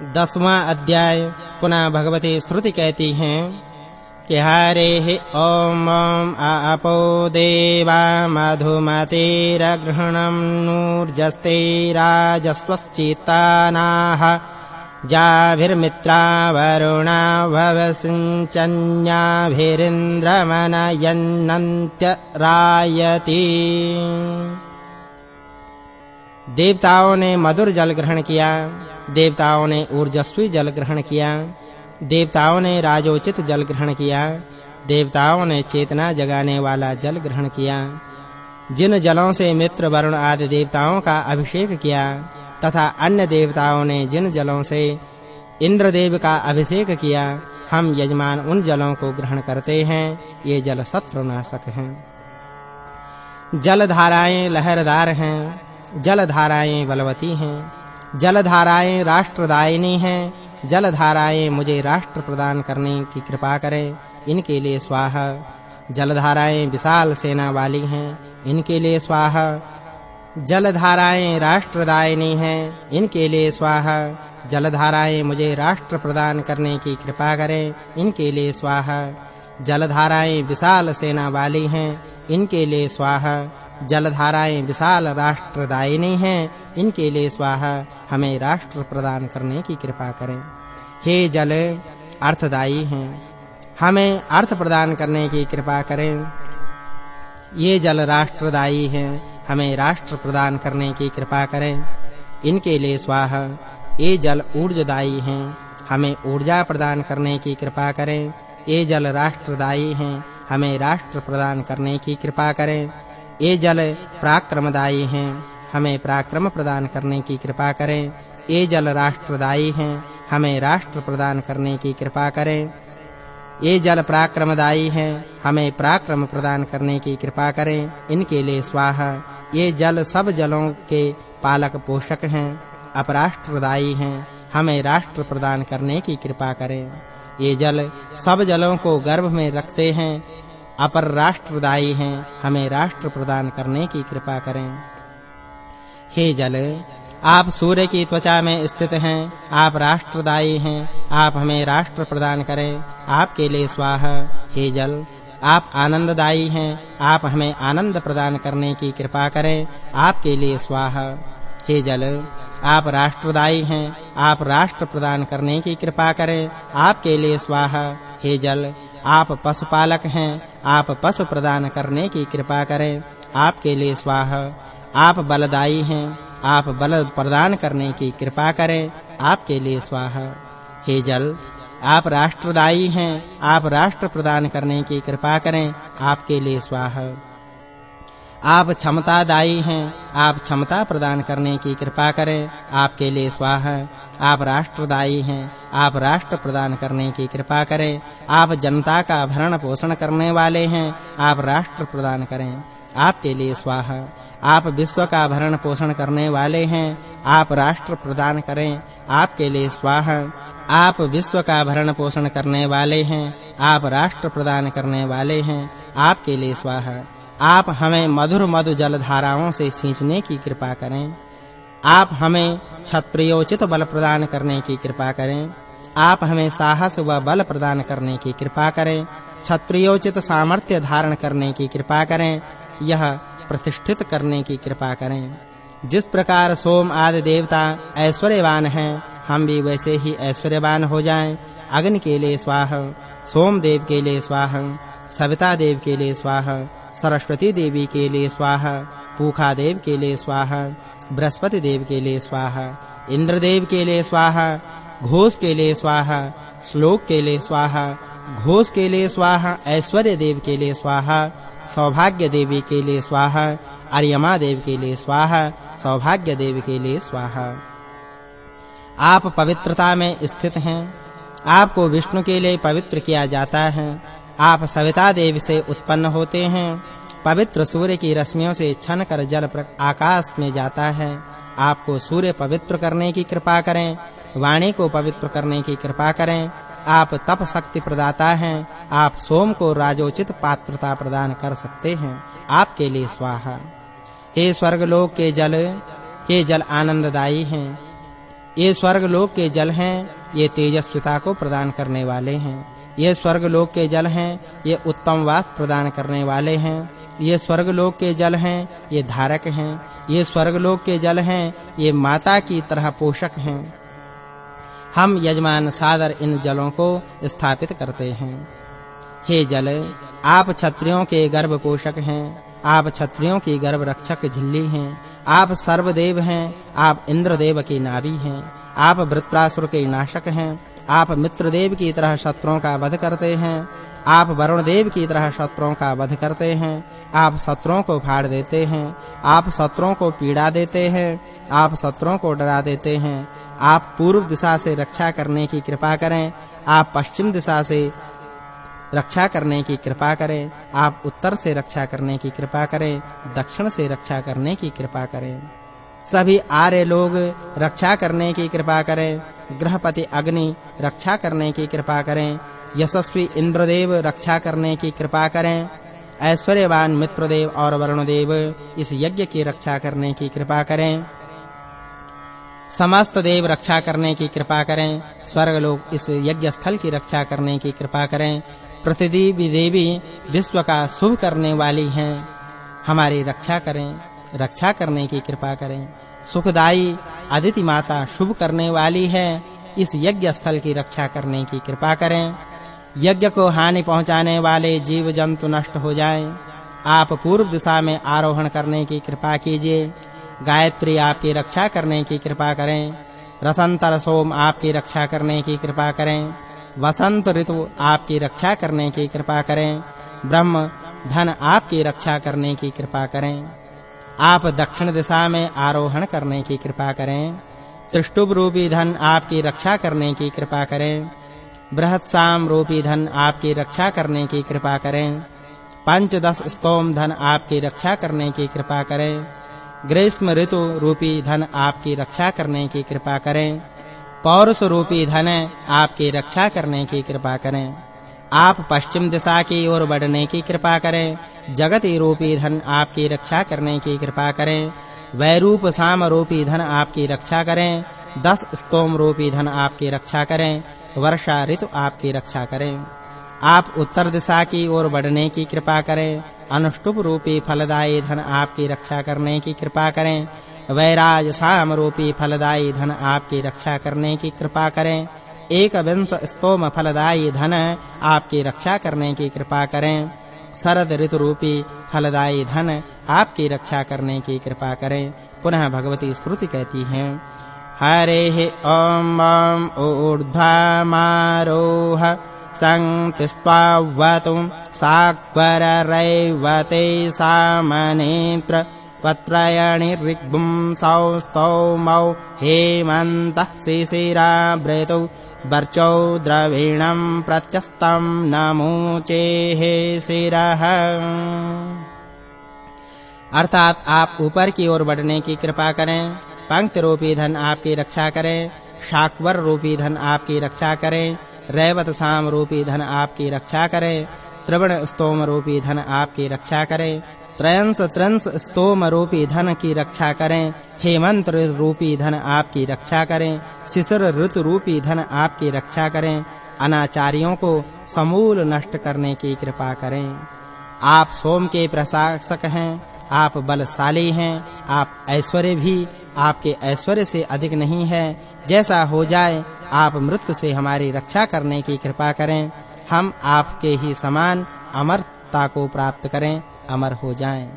दसवां अध्याय, पुनः भगवती श्रुति कहती हैं, कि हरे ओम आपो देवा मधुमतेरगृहणं नूर्जस्ते राजस्वश्चित्तानाः जाभिर्मित्रा वरुणा भवसिञ्चन्याभिरिन्द्रमनयन्नन्त्यरायति देवताओं ने मधुर जल ग्रहण किया। देवताओं ने ऊर्जस्वी जल ग्रहण किया, देवताओं ने राजोचित जल ग्रहण किया, देवताओं ने चेतना जगाने वाला जल ग्रहण किया। जिन जलों से मित्र वरुण आदि देवताओं का अभिषेक किया, तथा अन्य देवताओं ने जिन जलों से इंद्रदेव का अभिषेक किया, हम यजमान उन जलों को ग्रहण करते हैं, ये जल शत्रुनाशक हैं। जल धाराएँ लहरदार हैं जल धाराएँ बलवती हैं। जल धाराएँ राष्ट्रदायिनी हैं। जल धाराएँ मुझे राष्ट्र प्रदान करने की कृपा करें। इनके लिए स्वाहा। जल धाराएँ विशाल सेना वाली हैं। इनके लिए स्वाहा। जल धाराएँ राष्ट्रदायिनी हैं। इनके लिए स्वाहा। जल धाराएँ मुझे राष्ट्र प्रदान करने की कृपा करें। इनके लिए स्वाहा। जल धाराएँ विशाल सेना वाली हैं। इनके लिए स्वाहा। जलधाराएँ विशाल राष्ट्रदायिनी हैं। इनके लिए स्वाहा हमें राष्ट्र प्रदान करने की कृपा करें। हे जल, अर्थदायी हैं। हमें अर्थ प्रदान करने की कृपा करें। ये जल राष्ट्रदायी हैं, हमें राष्ट्र प्रदान करने की कृपा करें। इनके लिए स्वाहा, ये जल ऊर्जदायी हैं, हमें ऊर्जा प्रदान करने की कृपा करें। ये जल राष्ट्रदायी हैं, हमें राष्ट्र प्रदान करने की कृपा करें। ये जल पराक्रमदायी हैं हमें पराक्रम प्रदान करने की कृपा करें। ये जल राष्ट्रदायी हैं, हमें राष्ट्र प्रदान करने की कृपा करें। ये जल पराक्रमदायी हैं, हमें पराक्रम प्रदान करने की कृपा करें। इनके लिए स्वाहा, ये जल सब जलों के पालक पोषक हैं, अपराष्ट्रदायी हैं, हमें राष्ट्र प्रदान करने की कृपा करें। ये जल सब जलों को गर्भ में रखते हैं अपर राष्ट्रदायी हैं, हमें राष्ट्र प्रदान करने की कृपा करें। हे जल, आप सूर्य की त्वचा में स्थित हैं, आप राष्ट्रदायी हैं, आप हमें राष्ट्र प्रदान करें, आपके लिए स्वाहा। हे जल, आप आनंददायी हैं, आप हमें आनंद प्रदान करने की कृपा करें, आपके लिए स्वाहा। हे जल, आप राष्ट्रदायी हैं, आप राष्ट्र प्रदान करने की कृपा करें, आपके लिए स्वाहा। हे जल, आप पशुपालक हैं, आप पशु प्रदान करने की कृपा करें, आपके लिए स्वाहा। आप बलदायी हैं। आप बल प्रदान करने की कृपा करें। आपके लिए स्वाहा। हे जल, आप राष्ट्रदायी हैं। आप राष्ट्र प्रदान करने की कृपा करें। आपके लिए स्वाहा। आप क्षमतादायी हैं। आप क्षमता प्रदान करने की कृपा करें। आपके लिए स्वाहा। आप राष्ट्रदायी हैं। आप राष्ट्र प्रदान करने की कृपा करें। आप जनता का भरण पोषण करने वाले हैं। आप राष्ट्र प्रदान करें। आपके लिए स्वाहा। आप विश्व का भरण पोषण करने वाले हैं। आप राष्ट्र प्रदान करें। आपके लिए स्वाहा। आप विश्व का भरण पोषण करने वाले हैं। आप राष्ट्र प्रदान करने वाले हैं। आपके लिए स्वाहा। आप हमें मधुर मधु जल धाराओं से सींचने की कृपा करें। आप हमें क्षत्रियोचित बल प्रदान करने की कृपा करें। आप हमें साहस व बल प्रदान करने की कृपा करें। क्षत्रियोचित सामर्थ्य धारण करने की कृपा करें। यह प्रतिष्ठित करने की कृपा करें जिस प्रकार सोम आदि देवता ऐश्वर्यवान हैं हम भी वैसे ही ऐश्वर्यवान हो जाएँ अग्नि के लिए स्वाहा सोम देव के लिए स्वाहा सविता देव के लिए स्वाहा सरस्वती देवी के लिए स्वाहा पूखा देव के लिए स्वाहा बृहस्पति देव के लिए स्वाहा इंद्रदेव के लिए स्वाहा घोष के लिए स्वाहा श्लोक के लिए स्वाहा घोष के लिए स्वाहा ऐश्वर्य देव के लिए स्वाहा सौभाग्य देवी के लिए स्वाहा अर्यमा देव के लिए स्वाहा सौभाग्य देव के लिए स्वाहा। आप पवित्रता में स्थित हैं, आपको विष्णु के लिए पवित्र किया जाता है, आप सविता देवी से उत्पन्न होते हैं, पवित्र सूर्य की रश्मियों से छन कर जल आकाश में जाता है। आपको सूर्य पवित्र करने की कृपा करें, वाणी को पवित्र करने की कृपा करें आप तप शक्ति प्रदाता हैं, आप सोम को राजोचित पात्रता प्रदान कर सकते हैं। आपके लिए स्वाहा। हे स्वर्गलोक के जल के जल आनंददायी हैं। ये स्वर्ग लोक के जल हैं, ये तेजस्विता को प्रदान करने वाले हैं। ये स्वर्ग लोक के जल हैं, ये उत्तम वास प्रदान करने वाले हैं। ये स्वर्ग लोक के जल हैं, ये धारक हैं। ये स्वर्ग लोक के जल हैं, ये माता की तरह पोषक हैं। हम यजमान सादर इन जलों को स्थापित करते हैं। हे जल, आप क्षत्रियों के गर्भ पोषक हैं, आप क्षत्रियों की गर्भ रक्षक झिल्ली हैं, आप सर्वदेव हैं, आप इंद्रदेव की नाभि हैं, आप वृत्रासुर के नाशक हैं आप मित्रदेव की तरह शत्रुओं का वध करते हैं। आप वरुण देव की तरह शत्रुओं का वध करते हैं। आप शत्रुओं को फाड़ देते हैं। आप शत्रुओं को पीड़ा देते हैं। आप शत्रुओं को डरा देते हैं। आप पूर्व दिशा से रक्षा करने की कृपा करें। आप पश्चिम दिशा से रक्षा करने की कृपा करें। आप उत्तर से रक्षा करने की कृपा करें। दक्षिण से रक्षा करने की कृपा करें। सभी आर्य लोग रक्षा करने की कृपा करें। ग्रहपति अग्नि रक्षा करने की कृपा करें। यशस्वी इंद्रदेव रक्षा करने की कृपा करें। ऐश्वर्यवान मित्रदेव और वरुणदेव इस यज्ञ की रक्षा करने की कृपा करें। समस्त देव रक्षा करने की कृपा करें। स्वर्ग लोग इस यज्ञ स्थल की रक्षा करने की कृपा करें। प्रतिदेवी देवी विश्व का शुभ करने वाली हैं। हमारी रक्षा करें, रक्षा करने की कृपा करें। सुखदाई अदिति माता शुभ करने वाली है। इस यज्ञ स्थल की रक्षा करने की कृपा करें। यज्ञ को हानि पहुँचाने वाले जीव जंतु नष्ट हो जाएँ। आप पूर्व दिशा में आरोहण करने की कृपा कीजिए। गायत्री आपकी रक्षा करने की कृपा करें। रसंतर सोम आपकी रक्षा करने की कृपा करें। वसंत ऋतु आपकी रक्षा करने की कृपा करें। ब्रह्म धन आपकी रक्षा करने की कृपा करें। आप दक्षिण दिशा में आरोहण करने की कृपा करें। त्रिष्टुभ रूपी धन आपकी रक्षा करने की कृपा करें। बृहत साम रूपी धन आपकी रक्षा करने की कृपा करें। पंचदश स्तोम धन आपकी रक्षा करने की कृपा करें। ग्रीष्म ऋतु रूपी धन आपकी रक्षा करने की कृपा करें। पौरुष रूपी धन आपकी रक्षा करने की कृपा करें। आप पश्चिम दिशा की ओर बढ़ने की कृपा करें। जगति रूपी धन आपकी रक्षा करने की कृपा करें। वैरूप साम रूपी धन आपकी रक्षा करें। दस स्तोम रूपी धन आपकी रक्षा करें। वर्षा ऋतु आपकी रक्षा करें। आप उत्तर दिशा की ओर बढ़ने की कृपा करें। अनुष्टुप रूपी फलदायी धन आपकी रक्षा करने की कृपा करें। वैराज साम रूपी फलदायी धन आपकी रक्षा करने की कृपा करें। एक विंश स्तोम फलदायी धन आपकी रक्षा करने की कृपा करें। शरद ऋतु रूपी फलदायी धन आपकी रक्षा करने की कृपा करें। पुनः भगवती स्तुति कहती हैं, हरेः ओम ॐ ऊर्ध्वमारोह सङ्तिस्त्वावतु साक्वररैवते सामनेत्र पत्रयणिर्ऋग्भुं सौस्तौमौ हेमन्तः शिशिराभृतौ वर्चौ द्रवीणं प्रत्यस्तं नमोचेः शिरः अर्थात आप ऊपर की ओर बढ़ने की कृपा करें पंक्त रूपी धन आपकी रक्षा करें, शाकवर रूपी धन आपकी रक्षा करें, रैवत साम रूपी धन आपकी रक्षा करें त्रिवण स्तोम रूपी धन आपकी रक्षा करें त्रयंस त्रंस स्तोम रूपी धन की रक्षा करें। हेमंत रूपी धन आपकी रक्षा करें। शिशिर ऋतु रूपी धन आपकी रक्षा करें। अनाचारियों को समूल नष्ट करने की कृपा करें। आप सोम के प्रशासक हैं, आप बलशाली हैं, आप ऐश्वर्य भी, आपके ऐश्वर्य से अधिक नहीं है। जैसा हो जाए, आप मृत्यु से हमारी रक्षा करने की कृपा करें। हम आपके ही समान अमरता को प्राप्त करें। अमर हो जाएँ।